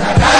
Yeah.